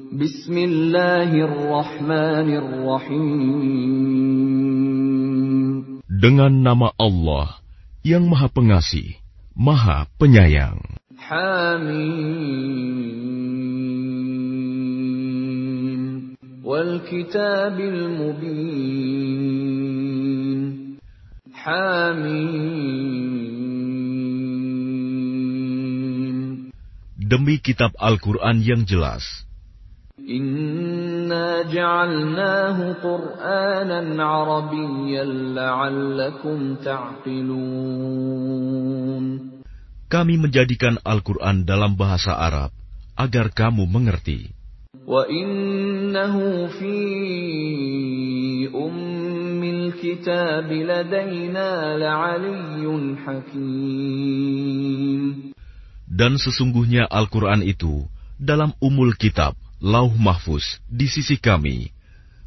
Bismillahirrahmanirrahim. Dengan nama Allah yang Maha Pengasih, Maha Penyayang. Hamim. Wal kitabil mubin. Hamim. Demi kitab Al-Quran yang jelas, Inna ja'alnahu Qur'anan Arabiyyan la'allakum ta'qilun. kami menjadikan Al-Quran dalam bahasa Arab agar kamu mengerti. Wa innahu fi ummil kitab ladaina la'aliyyun hakim. Dan sesungguhnya Al-Quran itu dalam umul kitab, lauh mahfuz, di sisi kami,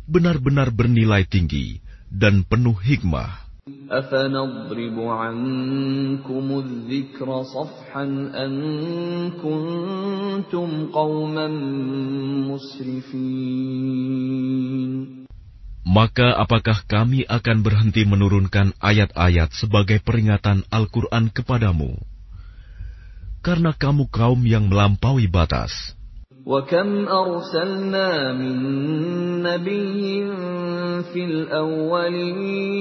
benar-benar bernilai tinggi dan penuh hikmah. أفنضرب عنكم الذكر صفحا أن كنتم قوما مسرفين Maka apakah kami akan berhenti menurunkan ayat-ayat sebagai peringatan Al-Quran kepadamu? Karena kamu kaum yang melampaui batas. وكم أرسلنا من نبي في الأولين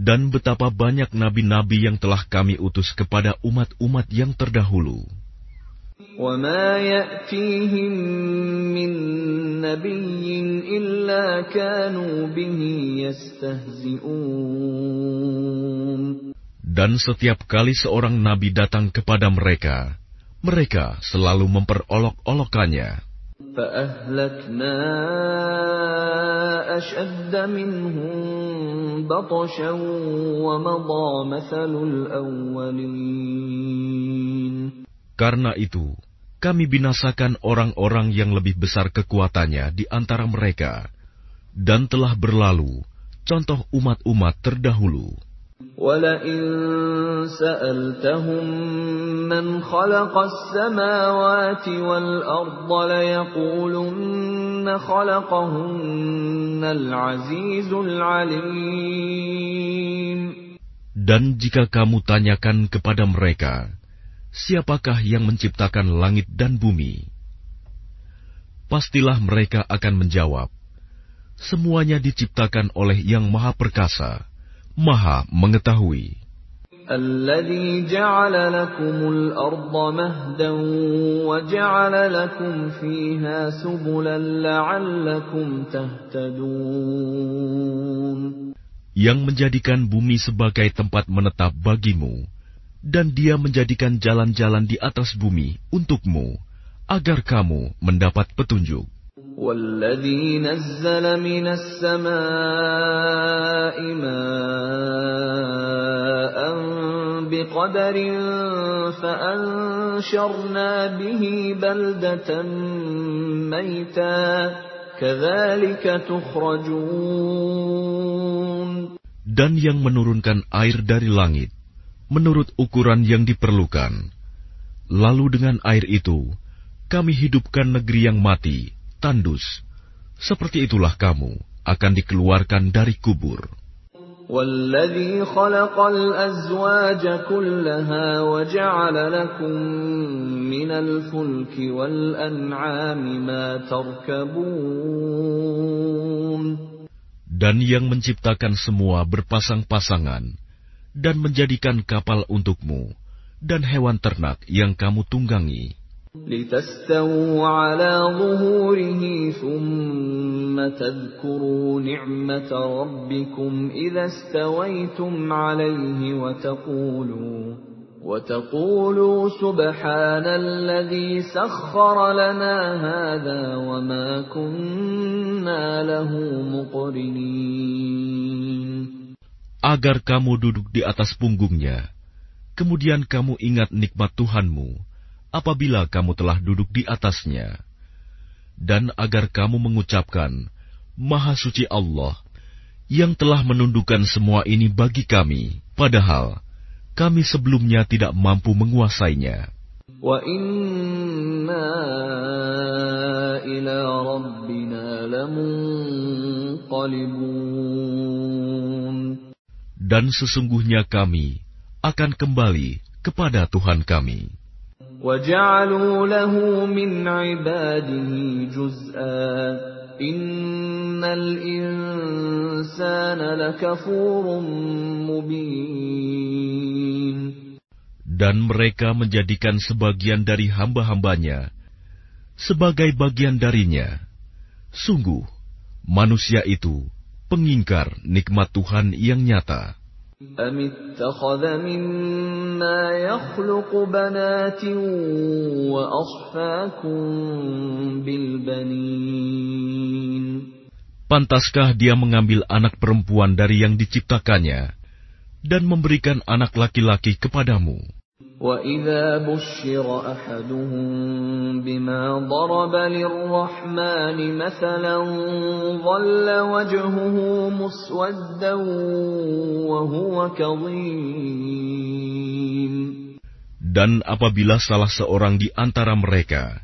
Dan betapa banyak nabi-nabi yang telah kami utus kepada umat-umat yang terdahulu. وما يأتيهم من نبي إلا كانوا به يستهزئون Dan setiap kali seorang nabi datang kepada mereka, mereka selalu memperolok-olokannya. فأهلكنا أشد منهم بطشا ومضى مثل الأولين Karena itu, kami binasakan orang-orang yang lebih besar kekuatannya di antara mereka, dan telah berlalu contoh umat-umat terdahulu. ولئن سألتهم من خلق السماوات والأرض ليقولن خلقهن العزيز العليم Dan jika kamu tanyakan kepada mereka, siapakah yang menciptakan langit dan bumi? Pastilah mereka akan menjawab, semuanya diciptakan oleh Yang Maha Perkasa, Maha Mengetahui. الذي جعل لكم الأرض مهدا وجعل لكم فيها سبلا لعلكم تهتدون Yang menjadikan bumi sebagai tempat menetap bagimu, dan Dia menjadikan jalan-jalan di atas bumi untukmu, agar kamu mendapat petunjuk. والذي نزل من السماء ماء بقدر فأنشرنا به بلدة ميتا كذلك تخرجون Dan yang menurunkan air dari langit, menurut ukuran yang diperlukan. Lalu dengan air itu, kami hidupkan negeri yang mati, tandus. Seperti itulah kamu akan dikeluarkan dari kubur. والذي خلق الأزواج كلها وجعل لكم من الفلك والأنعام ما تركبون Dan yang menciptakan semua berpasang-pasangan, dan menjadikan kapal untukmu, dan hewan ternak yang kamu tunggangi. لتستووا على ظهوره ثم تذكروا نعمة ربكم إذا استويتم عليه وتقولوا وتقولوا سبحان الذي سخر لنا هذا وما كنا له مقرنين. Agar kamu duduk di atas punggungnya, kemudian kamu ingat nikmat Tuhanmu, apabila kamu telah duduk di atasnya, dan agar kamu mengucapkan, "Maha Suci Allah yang telah menundukkan semua ini bagi kami, padahal kami sebelumnya tidak mampu menguasainya." Wa inna ila rabbina Dan sesungguhnya kami akan kembali kepada Tuhan kami. وجعلوا له من عباده جزءا إن الإنسان لكفور مبين Dan mereka menjadikan sebagian dari hamba-hambanya sebagai bagian darinya. Sungguh, manusia itu pengingkar nikmat Tuhan yang nyata. أم اتخذ مما يخلق بنات وأصفاكم بالبنين Pantaskah dia mengambil anak perempuan dari yang diciptakannya dan memberikan anak laki-laki kepadamu? وإذا بشر أحدهم بما ضرب للرحمن مثلا ظل وجهه مسودا وهو كظيم Dan apabila salah seorang di antara mereka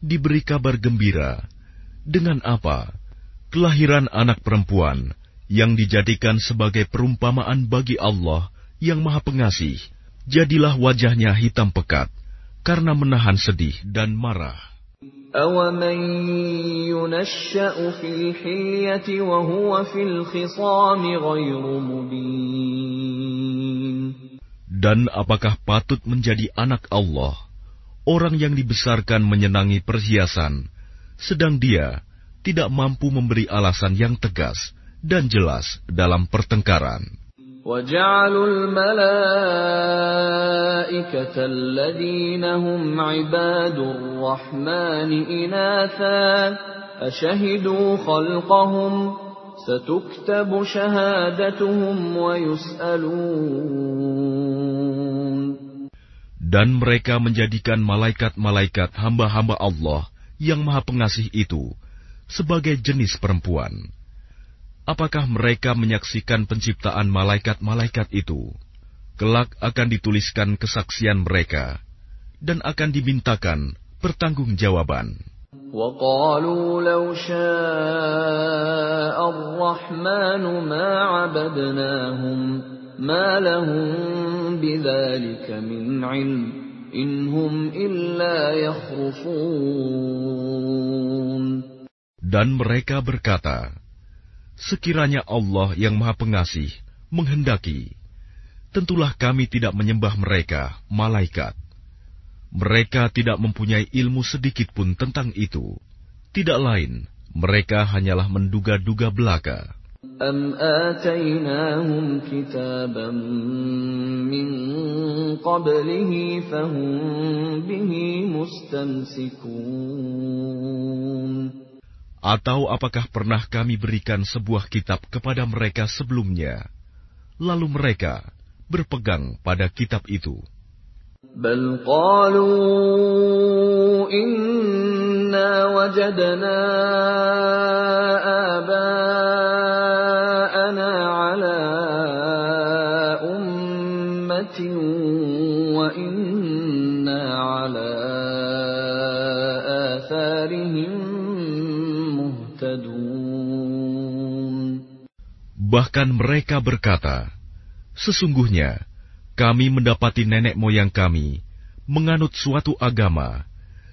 diberi kabar gembira dengan apa kelahiran anak perempuan yang dijadikan sebagai perumpamaan bagi Allah yang Maha Pengasih, jadilah wajahnya hitam pekat karena menahan sedih dan marah. أَوَمَن يُنَشَّأُ فِي الْحِلْيَةِ وَهُوَ فِي الْخِصَامِ غَيْرُ مُبِينٍ Dan apakah patut menjadi anak Allah, orang yang dibesarkan menyenangi perhiasan, sedang dia tidak mampu memberi alasan yang tegas dan jelas dalam pertengkaran? وَجَعَلُوا الْمَلَائِكَةَ الَّذِينَ هُمْ عِبَادُ الرَّحْمَنِ إِنَاثًا أَشَهِدُوا خَلْقَهُمْ سَتُكْتَبُ شَهَادَتُهُمْ وَيُسْأَلُونَ Dan mereka menjadikan malaikat-malaikat hamba-hamba Allah yang maha pengasih itu sebagai jenis perempuan. Apakah mereka menyaksikan penciptaan malaikat-malaikat itu? Kelak akan dituliskan kesaksian mereka, dan akan dimintakan pertanggungjawaban. وَقَالُوا لَوْ شَاءَ الرَّحْمَنُ مَا عَبَدْنَاهُمْ مَا لَهُم بِذَلِكَ مِنْ عِلْمٍ إِنْ هُمْ إِلَّا يَخْرُصُونَ Dan mereka berkata, Sekiranya Allah yang Maha Pengasih menghendaki, tentulah kami tidak menyembah mereka, malaikat. Mereka tidak mempunyai ilmu sedikit pun tentang itu. Tidak lain, mereka hanyalah menduga-duga belaka. أَمْ آتَيْنَاهُمْ كِتَابًا مِّن قَبْلِهِ فَهُم بِهِ مُسْتَمْسِكُونَ Atau apakah pernah kami berikan sebuah kitab kepada mereka sebelumnya, lalu mereka berpegang pada kitab itu? بل قالوا إنا وجدنا آباءنا على أمة وإنا على آثارهم Bahkan mereka berkata, Sesungguhnya, kami mendapati nenek moyang kami menganut suatu agama,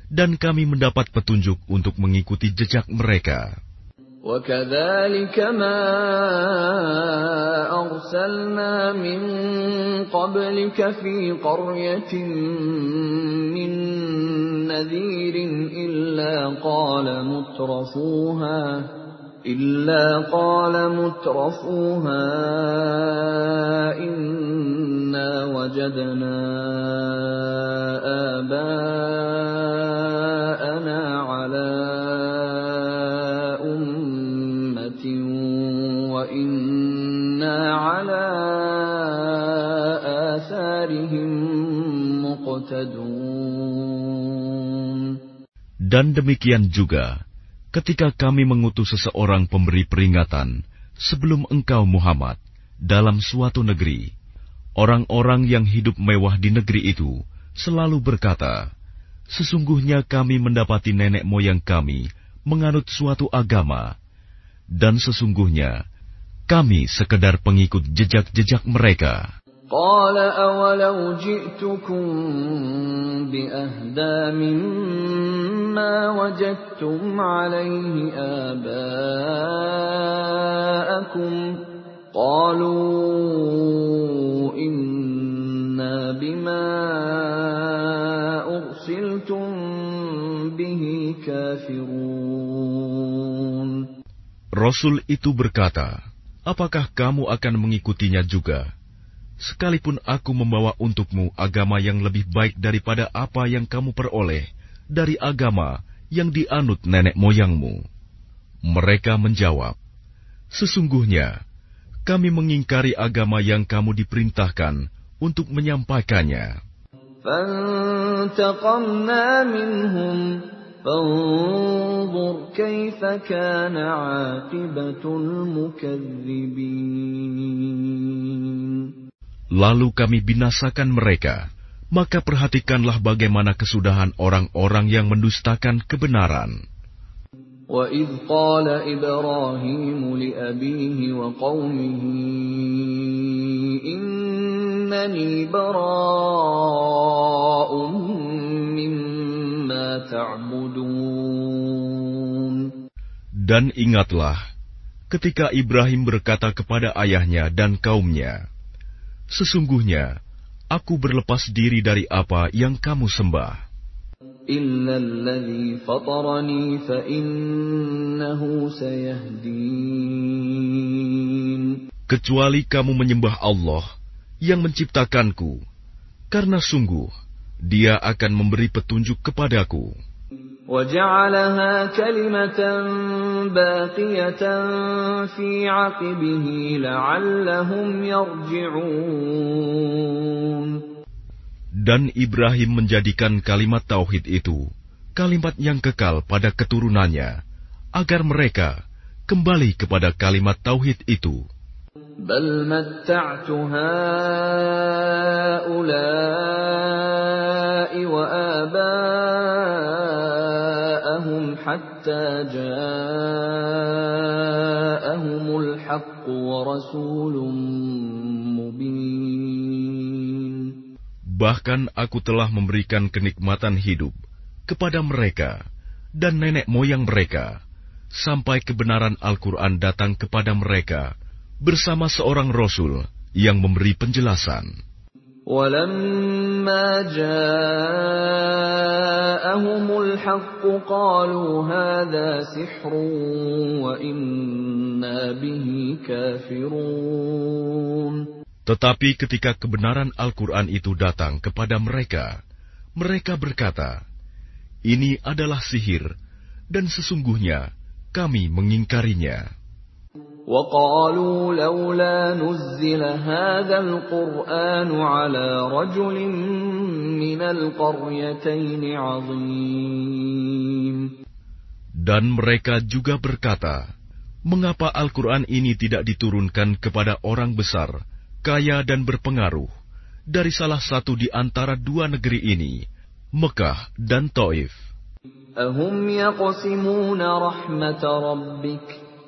dan kami mendapat petunjuk untuk mengikuti jejak mereka. وكذلك ما أرسلنا من قبلك في قرية من نذير إلا قال مترفوها إلا قال مترفوها إنا وجدنا آباءنا على أمة وإنا على آثارهم مقتدون. Dan demikian juga, ketika kami mengutus seseorang pemberi peringatan sebelum engkau Muhammad dalam suatu negeri, orang-orang yang hidup mewah di negeri itu selalu berkata, Sesungguhnya kami mendapati nenek moyang kami menganut suatu agama, Dan sesungguhnya, kami sekedar pengikut jejak-jejak mereka. قال أولو جئتكم بأهدى مما وجدتم عليه آباءكم قالوا إنا بما أرسلتم به كافرون Rasul itu berkata, Apakah kamu akan mengikutinya juga? Sekalipun aku membawa untukmu agama yang lebih baik daripada apa yang kamu peroleh dari agama yang dianut nenek moyangmu. Mereka menjawab, Sesungguhnya, kami mengingkari agama yang kamu diperintahkan untuk menyampaikannya Lalu kami binasakan mereka. Maka perhatikanlah bagaimana kesudahan orang-orang yang mendustakan kebenaran. وَإِذْ قَالَ إِبْرَاهِيمُ لِأَبِيهِ وَقَوْمِهِ إِنَّنِي بَرَاءٌ مِّمَّا تَعْبُدُونَ Dan ingatlah, ketika Ibrahim berkata kepada ayahnya dan kaumnya, Sesungguhnya, aku berlepas diri dari apa yang kamu sembah. Kecuali kamu menyembah Allah yang menciptakanku, karena sungguh Dia akan memberi petunjuk kepadaku. وجعلها كلمة باقية في عقبه لعلهم يرجعون Dan Ibrahim menjadikan kalimat tauhid itu kalimat yang kekal pada keturunannya agar mereka kembali kepada kalimat tauhid itu. بل متعت هؤلاء حتى جاءهم الحق ورسول مبين Bahkan aku telah memberikan kenikmatan hidup kepada mereka dan nenek moyang mereka sampai kebenaran Al-Quran datang kepada mereka bersama seorang rasul yang memberi penjelasan. ولما جاءهم الحق قالوا هذا سحر وإنا به كافرون Tetapi ketika kebenaran Al-Quran itu datang kepada mereka, mereka berkata, Ini adalah sihir, dan sesungguhnya kami mengingkarinya. وقالوا لولا نزل هذا القرآن على رجل من القريتين عظيم Dan mereka juga berkata, Mengapa Al-Quran ini tidak diturunkan kepada orang besar, kaya dan berpengaruh, dari salah satu di antara dua negeri ini, Mekah dan Taif? أهم يقسمون رحمة ربك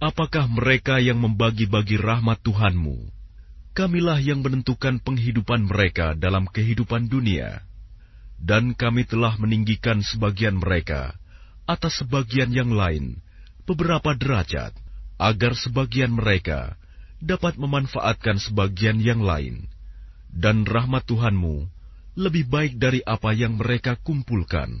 Apakah mereka yang membagi-bagi rahmat Tuhanmu? Kamilah yang menentukan penghidupan mereka dalam kehidupan dunia. Dan kami telah meninggikan sebagian mereka atas sebagian yang lain, beberapa derajat, agar sebagian mereka dapat memanfaatkan sebagian yang lain. Dan rahmat Tuhanmu lebih baik dari apa yang mereka kumpulkan.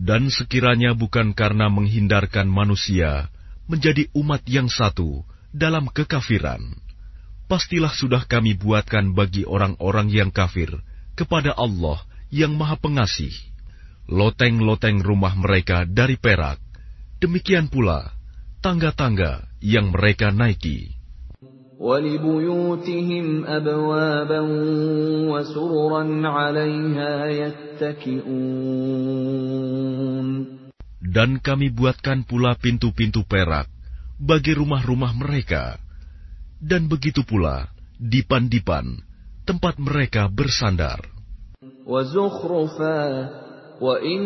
Dan sekiranya bukan karena menghindarkan manusia menjadi umat yang satu dalam kekafiran, pastilah sudah kami buatkan bagi orang-orang yang kafir kepada Allah yang Maha Pengasih, loteng-loteng rumah mereka dari perak, demikian pula tangga-tangga yang mereka naiki. ولبيوتهم أبوابا وسررا عليها يتكئون Dan kami buatkan pula pintu-pintu perak bagi rumah-rumah mereka, dan begitu pula dipan-dipan tempat mereka bersandar. وزخرفا وإن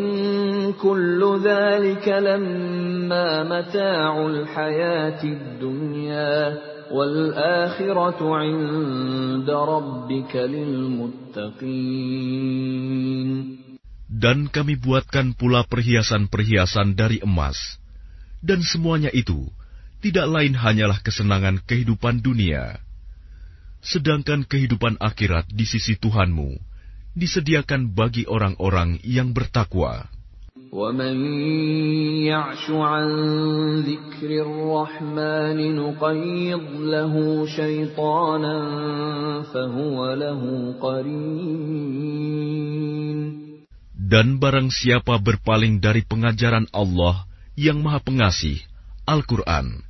كل ذلك لما متاع الحياة الدنيا والآخرة عند ربك للمتقين Dan kami buatkan pula perhiasan-perhiasan dari emas, dan semuanya itu tidak lain hanyalah kesenangan kehidupan dunia. Sedangkan kehidupan akhirat di sisi Tuhanmu disediakan bagi orang-orang yang bertakwa. ومن يعش عن ذكر الرحمن نقيض له شيطانا فهو له قرين Dan barang siapa berpaling dari pengajaran Allah yang Maha Pengasih, Al-Quran,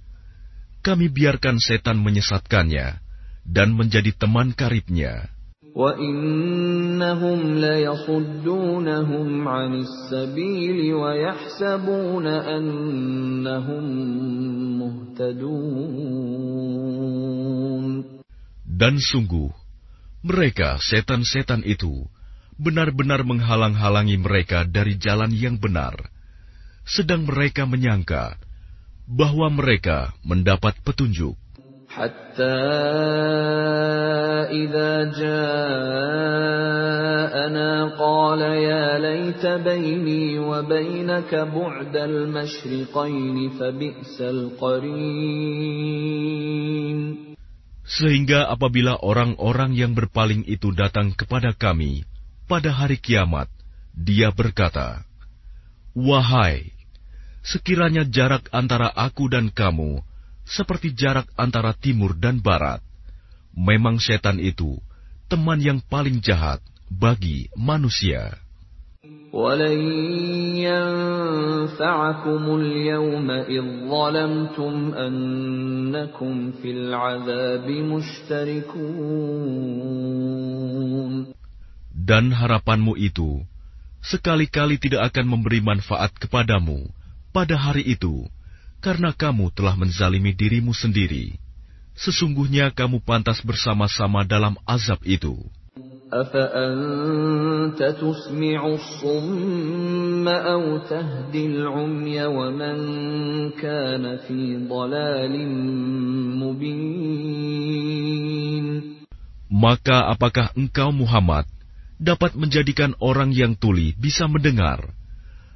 kami biarkan setan menyesatkannya dan menjadi teman karibnya. وإنهم ليصدونهم عن السبيل ويحسبون أنهم مهتدون Dan sungguh, mereka setan-setan itu benar-benar menghalang-halangi mereka dari jalan yang benar, sedang mereka menyangka bahwa mereka mendapat petunjuk. حتى إذا جاءنا قال يا ليت بيني وبينك بعد المشرقين فبئس القرين Sehingga apabila orang-orang yang berpaling itu datang kepada kami pada hari kiamat, dia berkata, Wahai, sekiranya jarak antara aku dan kamu seperti jarak antara timur dan barat. Memang setan itu teman yang paling jahat bagi manusia. ولن ينفعكم اليوم إذ ظلمتم أنكم في العذاب مشتركون Dan harapanmu itu sekali-kali tidak akan memberi manfaat kepadamu pada hari itu, karena kamu telah menzalimi dirimu sendiri. Sesungguhnya kamu pantas bersama-sama dalam azab itu. Maka apakah engkau Muhammad dapat menjadikan orang yang tuli bisa mendengar?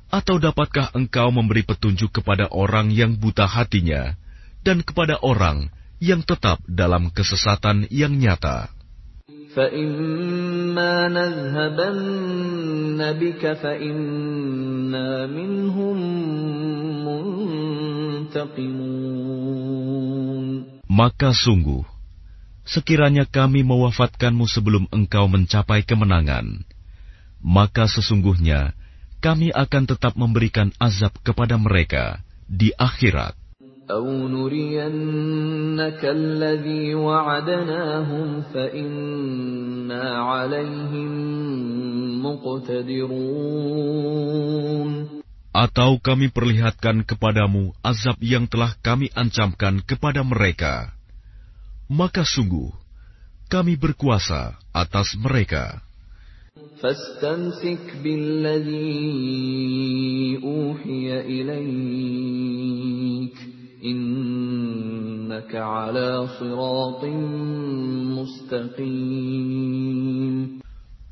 Atau dapatkah engkau memberi petunjuk kepada orang yang buta hatinya dan kepada orang yang yang tetap dalam kesesatan yang nyata. Maka sungguh, sekiranya kami mewafatkanmu sebelum engkau mencapai kemenangan, maka sesungguhnya kami akan tetap memberikan azab kepada mereka di akhirat. أو نرينك الذي وعدناهم فإنا عليهم مقتدرون Atau kami perlihatkan kepadamu azab yang telah kami ancamkan kepada mereka. Maka sungguh, kami berkuasa atas mereka. فاستمسك بالذي أوحي إليك إنك على صراط مستقيم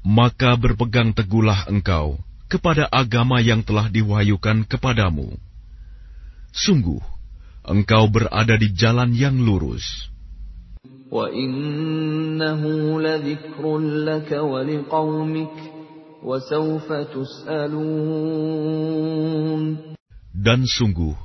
Maka berpegang teguhlah engkau kepada agama yang telah diwahyukan kepadamu. Sungguh, engkau berada di jalan yang lurus. وَإِنَّهُ لَذِكْرٌ لَكَ وَلِقَوْمِكَ وَسَوْفَ تُسْأَلُونَ Dan sungguh,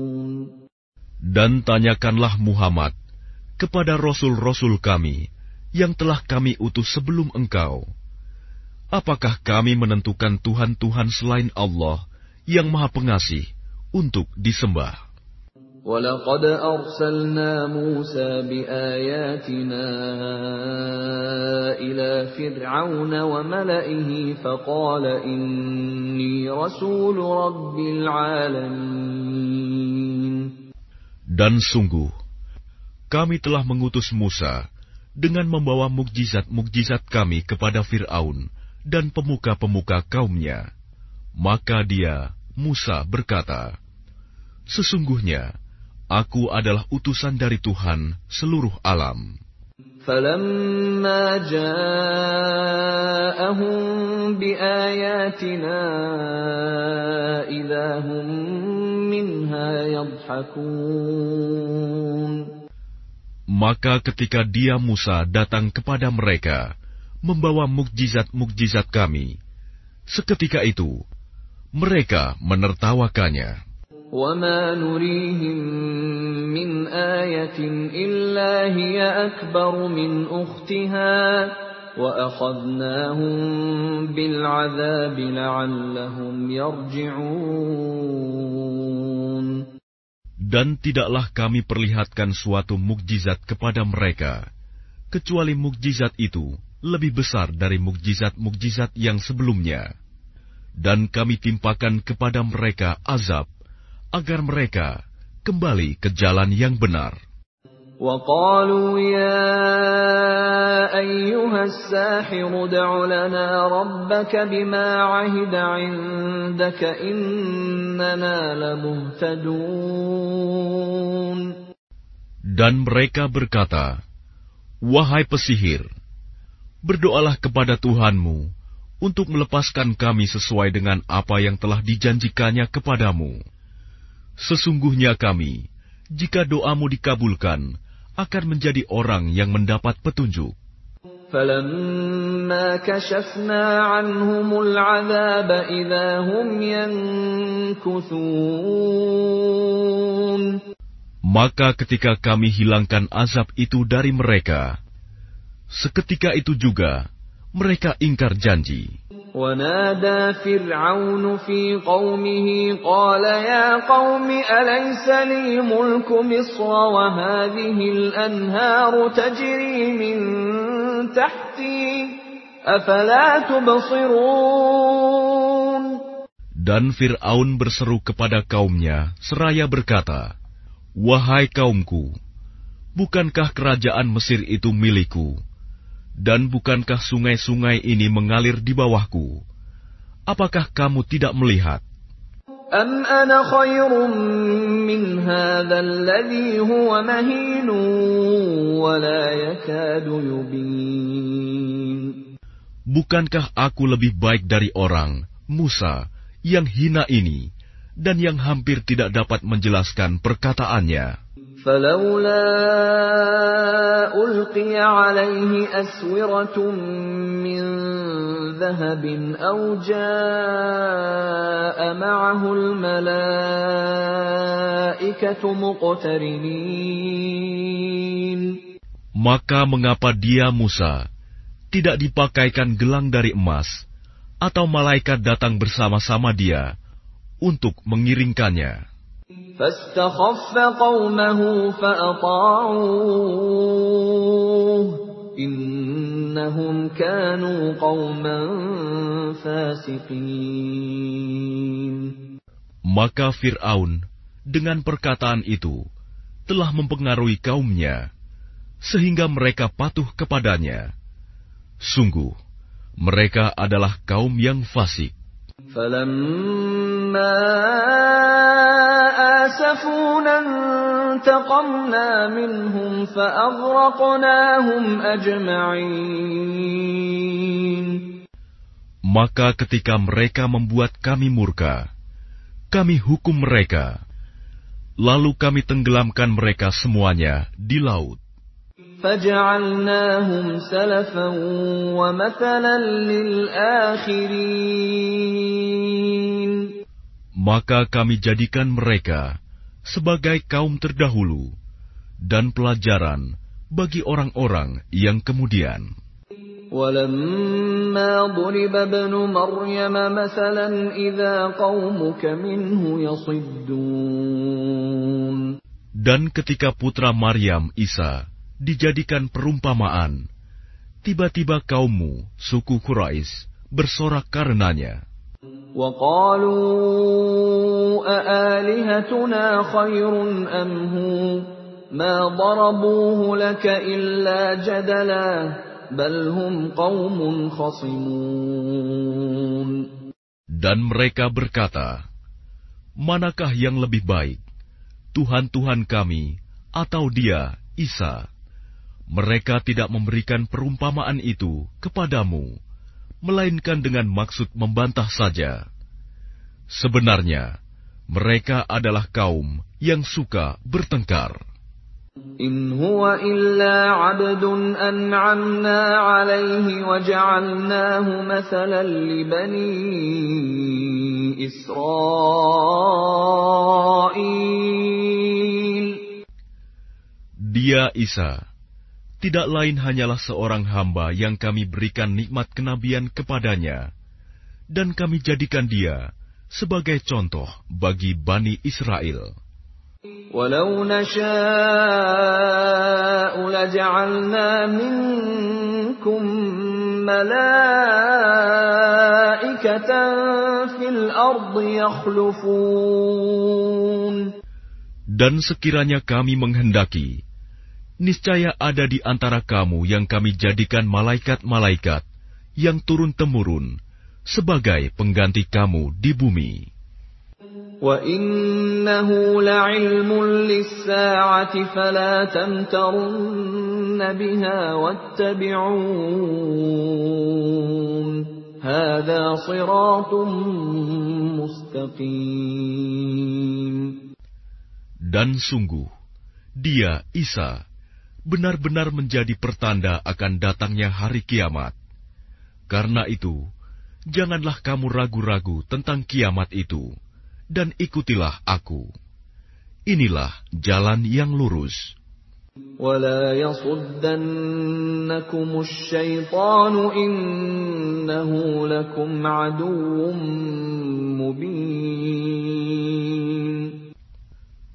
Dan tanyakanlah Muhammad kepada rasul-rasul kami yang telah kami utus sebelum engkau. Apakah kami menentukan Tuhan-Tuhan selain Allah yang Maha Pengasih untuk disembah? ولقد أرسلنا موسى بآياتنا إلى فرعون وملئه فقال إني رسول رب العالمين dan sungguh, kami telah mengutus Musa dengan membawa mukjizat-mukjizat kami kepada Fir'aun dan pemuka-pemuka kaumnya. Maka dia, Musa, berkata, Sesungguhnya, aku adalah utusan dari Tuhan seluruh alam. فلما جاءهم بآياتنا إذا هم منها يضحكون Maka ketika dia Musa datang kepada mereka, membawa mukjizat-mukjizat kami, seketika itu mereka menertawakannya. وما نريهم من آية إلا هي أكبر من أختها وأخذناهم بالعذاب لعلهم يرجعون Dan tidaklah kami perlihatkan suatu mukjizat kepada mereka, kecuali mukjizat itu lebih besar dari mukjizat-mukjizat yang sebelumnya. Dan kami timpakan kepada mereka azab agar mereka kembali ke jalan yang benar. وقالوا يا أيها الساحر ادع لنا ربك بما عهد عندك إننا لمهتدون Dan mereka berkata, Wahai pesihir, berdoalah kepada Tuhanmu untuk melepaskan kami sesuai dengan apa yang telah dijanjikannya kepadamu. Sesungguhnya kami, jika doamu dikabulkan, akan menjadi orang yang mendapat petunjuk. Maka ketika kami hilangkan azab itu dari mereka, seketika itu juga mereka ingkar janji. ونادى فرعون في قومه قال يا قوم أليس لي ملك مصر وهذه الأنهار تجري من تحتي أفلا تبصرون Dan Fir'aun berseru kepada kaumnya, seraya berkata, Wahai kaumku, bukankah kerajaan Mesir itu milikku? Dan bukankah sungai-sungai ini mengalir di bawahku? Apakah kamu tidak melihat? أم أنا خير من هذا الذي هو مهين ولا يكاد يبين Bukankah aku lebih baik dari orang, Musa, yang hina ini, dan yang hampir tidak dapat menjelaskan perkataannya? فلولا ألقي عليه أسورة من ذهب أو جاء معه الملائكة مقترنين Maka mengapa dia Musa tidak dipakaikan gelang dari emas, atau malaikat datang bersama-sama dia untuk mengiringkannya? فاستخف قومه فأطاعوه إنهم كانوا قوما فاسقين Maka Fir'aun dengan perkataan itu telah mempengaruhi kaumnya, sehingga mereka patuh kepadanya. Sungguh, mereka adalah kaum yang fasik. فلما آسفونا انتقمنا منهم فأغرقناهم أجمعين Maka ketika mereka membuat kami murka, kami hukum mereka, lalu kami tenggelamkan mereka semuanya di laut. فجعلناهم سلفا ومثلا للآخرين Maka kami jadikan mereka sebagai kaum terdahulu dan pelajaran bagi orang-orang yang kemudian. ولما ضرب ابن مريم مثلا إذا قومك منه يصدون Dan ketika putra Maryam Isa dijadikan perumpamaan, tiba-tiba kaummu, suku Quraisy, bersorak karenanya. وقالوا أآلهتنا خير أم هو ما ضربوه لك إلا جدلا بل هم قوم خصمون Dan mereka berkata, Manakah yang lebih baik, Tuhan-Tuhan kami atau dia, Isa? Mereka tidak memberikan perumpamaan itu kepadamu, melainkan dengan maksud membantah saja. Sebenarnya, mereka adalah kaum yang suka bertengkar. In huwa illa abdun an'amna alaihi wa ja'alnahu mathalan li bani Israel. Dia Isa, tidak lain hanyalah seorang hamba yang kami berikan nikmat kenabian kepadanya, dan kami jadikan dia sebagai contoh bagi Bani Israel. ولو نشاء لجعلنا منكم ملائكة في الأرض يخلفون Dan sekiranya kami menghendaki, niscaya ada di antara kamu yang kami jadikan malaikat-malaikat yang turun-temurun sebagai pengganti kamu di bumi. وإنه لعلم للساعة فلا تمترن بها واتبعون هذا صراط مستقيم Dan sungguh, dia, Isa, benar-benar menjadi pertanda akan datangnya hari kiamat. Karena itu, janganlah kamu ragu-ragu tentang kiamat itu, dan ikutilah aku. Inilah jalan yang lurus. ولا يصدنكم الشيطان إنه لكم عدو مبين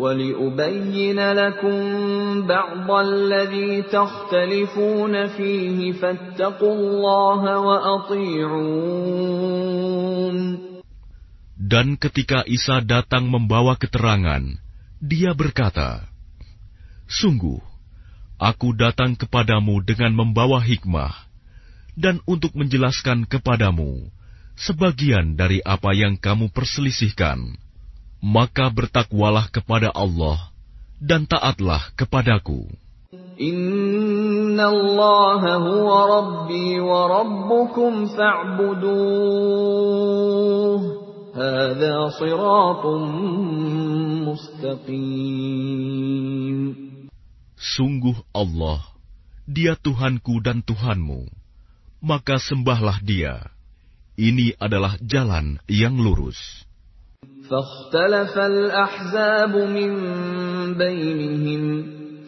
ولأبين لكم بعض الذي تختلفون فيه فاتقوا الله وأطيعون Dan ketika Isa datang membawa keterangan, dia berkata, Sungguh, aku datang kepadamu dengan membawa hikmah, dan untuk menjelaskan kepadamu sebagian dari apa yang kamu perselisihkan. Maka bertakwalah kepada Allah, dan taatlah kepadaku. Inna Allah huwa Rabbi wa Rabbukum fa'buduh. Hada siratun mustaqim. Sungguh Allah, Dia Tuhanku dan Tuhanmu, maka sembahlah Dia. Ini adalah jalan yang lurus. فاختلف الأحزاب من بينهم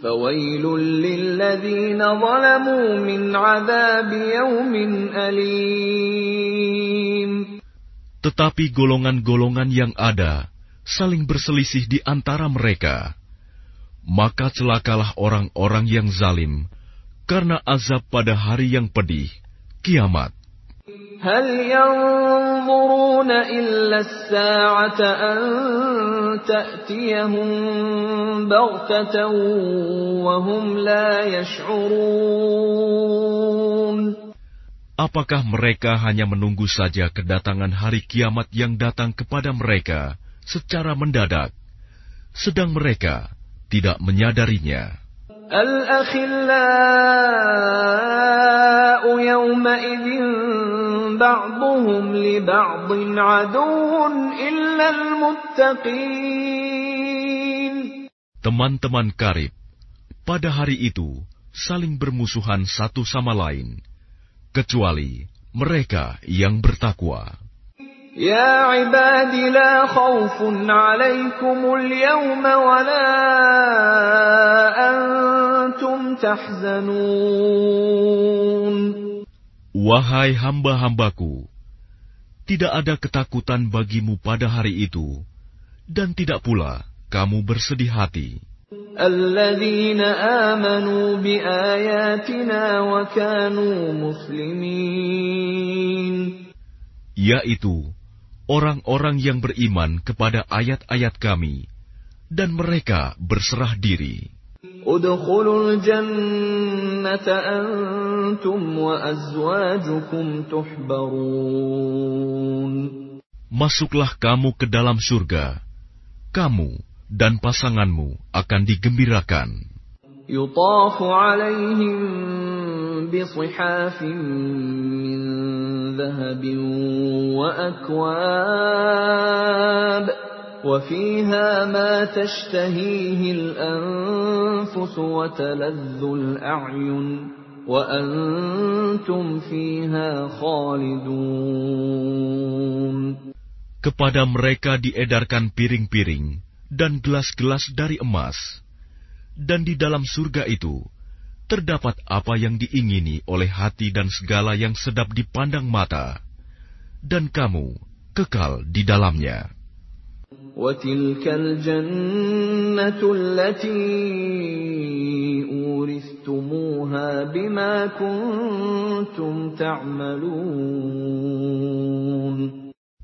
فويل للذين ظلموا من عذاب يوم أليم Tetapi golongan-golongan yang ada saling berselisih di antara mereka. Maka celakalah orang-orang yang zalim karena azab pada hari yang pedih, kiamat. هل ينظرون إلا الساعة أن تأتيهم بغتة وهم لا يشعرون Apakah mereka hanya menunggu saja kedatangan hari kiamat yang datang kepada mereka secara mendadak, sedang mereka tidak menyadarinya? الأخلاء يومئذ بعضهم لبعض عدو إلا المتقين Teman-teman karib pada hari itu saling bermusuhan satu sama lain, kecuali mereka yang bertakwa. يا عباد لا خوف عليكم اليوم ولا أنتم تحزنون Wahai hamba-hambaku, tidak ada ketakutan bagimu pada hari itu, dan tidak pula kamu bersedih hati. الذين آمنوا بآياتنا وكانوا مسلمين Yaitu orang-orang yang beriman kepada ayat-ayat kami, dan mereka berserah diri. Masuklah kamu ke dalam surga, kamu dan pasanganmu akan digembirakan. يطاف عليهم بصحاف من ذهب وأكواب وفيها ما تشتهيه الأنفس وتلذ الأعين وأنتم فيها خالدون Kepada mereka diedarkan piring-piring dan gelas-gelas dari emas. dan di dalam surga itu terdapat apa yang diingini oleh hati dan segala yang sedap dipandang mata, dan kamu kekal di dalamnya.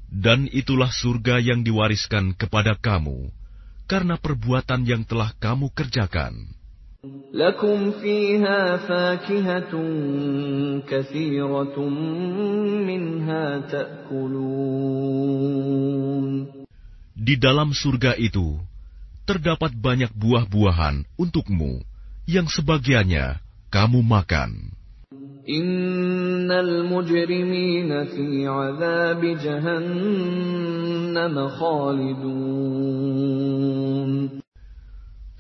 Dan itulah surga yang diwariskan kepada kamu karena perbuatan yang telah kamu kerjakan. لكم فيها فاكهة كثيرة منها تأكلون Di dalam surga itu terdapat banyak buah-buahan untukmu yang sebagiannya kamu makan. إن المجرمين في عذاب جهنم خالدون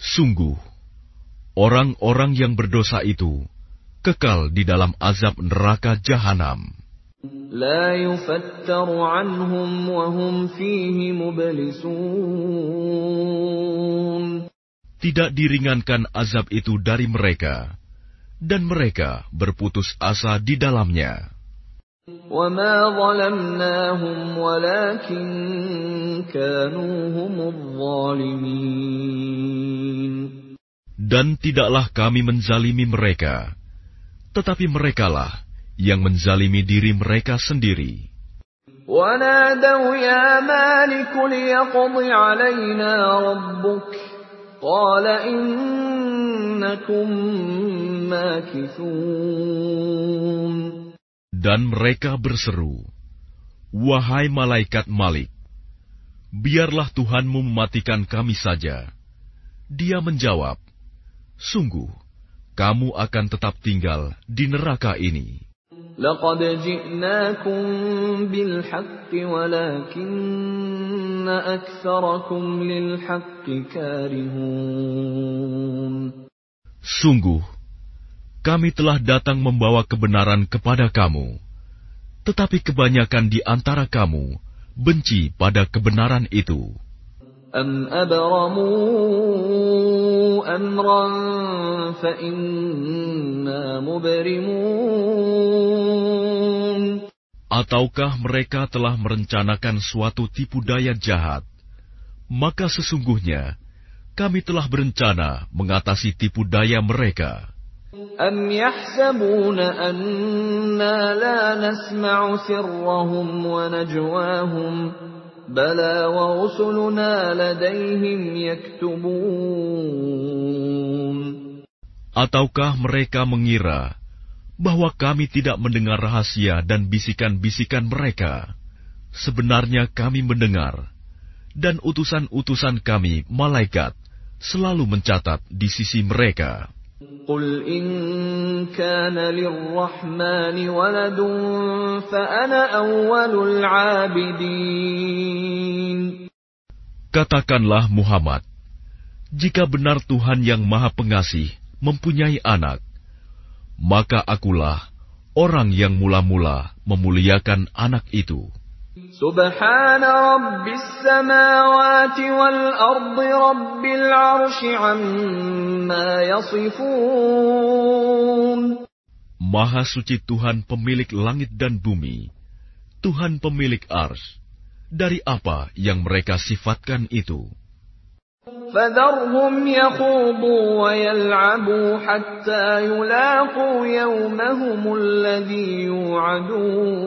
Sungguh, orang-orang yang berdosa itu kekal di dalam azab neraka jahanam. لا يفتر عنهم وهم فيه مبلسون Tidak diringankan azab itu dari mereka, dan mereka berputus asa di dalamnya. وما ظلمناهم ولكن كانوا هم الظالمين Dan tidaklah kami menzalimi mereka, tetapi merekalah yang menzalimi diri mereka sendiri. ونادوا يا مالك ليقض علينا ربك dan mereka berseru, Wahai malaikat Malik, biarlah Tuhanmu mematikan kami saja. Dia menjawab, Sungguh, kamu akan tetap tinggal di neraka ini. لقد جئناكم بالحق ولكن أكثركم للحق كارهون Sungguh, kami telah datang membawa kebenaran kepada kamu, tetapi kebanyakan di antara kamu benci pada kebenaran itu. أم أبرموا أمرا فإنا مبرمون Ataukah mereka telah merencanakan suatu tipu daya jahat? Maka sesungguhnya kami telah berencana mengatasi tipu daya mereka. أم يحسبون أنا لا نسمع سرهم ونجواهم بلى ورسلنا لديهم يكتبون Ataukah mereka mengira bahwa kami tidak mendengar rahasia dan bisikan-bisikan mereka? Sebenarnya kami mendengar, dan utusan-utusan kami, malaikat, selalu mencatat di sisi mereka. قل إن كان للرحمن ولد فأنا أول العابدين Katakanlah Muhammad, jika benar Tuhan yang Maha Pengasih mempunyai anak, maka akulah orang yang mula-mula memuliakan anak itu. سبحان رب السماوات والأرض رب العرش عما يصفون Maha suci Tuhan pemilik langit dan bumi, Tuhan pemilik ars, dari apa yang mereka sifatkan itu. فذرهم يخوضوا ويلعبوا حتى يلاقوا يومهم الذي يوعدون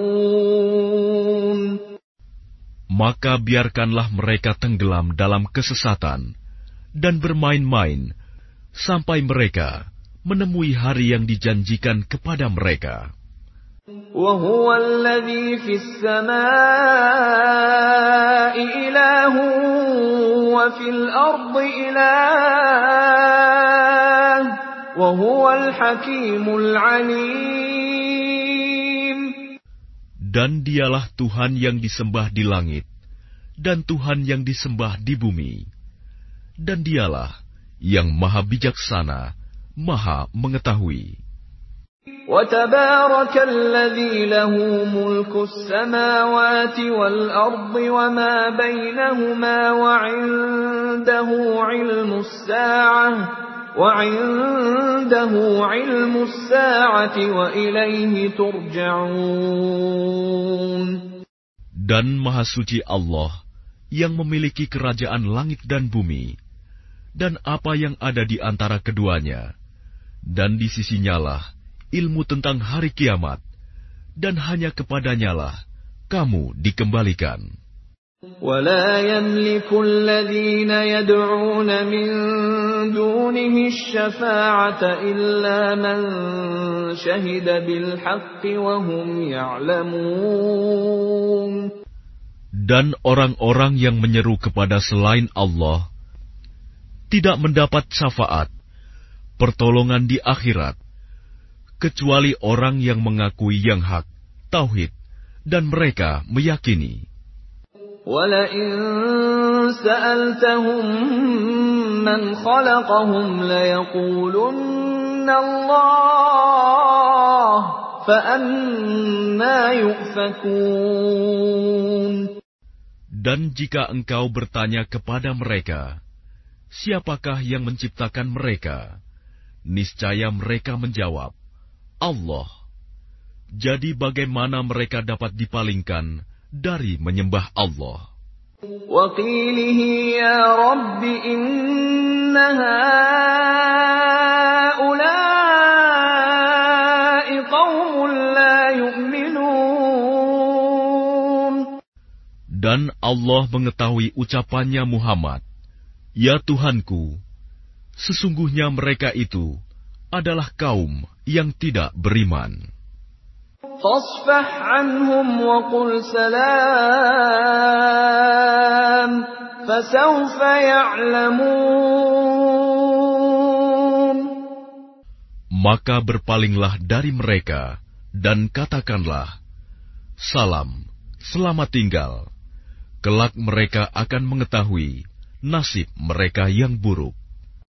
Maka biarkanlah mereka tenggelam dalam kesesatan dan bermain-main sampai mereka menemui hari yang dijanjikan kepada mereka. وهو الذي في السماء إله وفي الأرض إله وهو الحكيم العليم Dan dialah Tuhan yang disembah di langit, dan Tuhan yang disembah di bumi. Dan dialah yang maha bijaksana, maha mengetahui. وتبارك الذي له ملك السماوات والأرض وما بينهما وعنده علم الساعة وعنده علم الساعة وإليه ترجعون Dan Maha Suci Allah yang memiliki kerajaan langit dan bumi, dan apa yang ada di antara keduanya, dan di sisinyalah ilmu tentang hari kiamat, dan hanya kepadanyalah kamu dikembalikan. ولا يملك الذين يدعون من دونه الشفاعة إلا من شهد بالحق وهم يعلمون Dan orang-orang yang menyeru kepada selain Allah tidak mendapat syafaat, pertolongan di akhirat, kecuali orang yang mengakui yang hak, tauhid, dan mereka meyakini. Dan jika engkau bertanya kepada mereka, siapakah yang menciptakan mereka? Niscaya mereka menjawab, Allah. Jadi bagaimana mereka dapat dipalingkan dari menyembah Allah? وقيله يا رب إن هؤلاء قوم لا يؤمنون Dan Allah mengetahui ucapannya Muhammad, Ya Tuhanku, sesungguhnya mereka itu adalah kaum yang tidak beriman. فاصفح عنهم وقل سلام فسوف يعلمون Maka berpalinglah dari mereka dan katakanlah, Salam, selamat tinggal. Kelak mereka akan mengetahui nasib mereka yang buruk.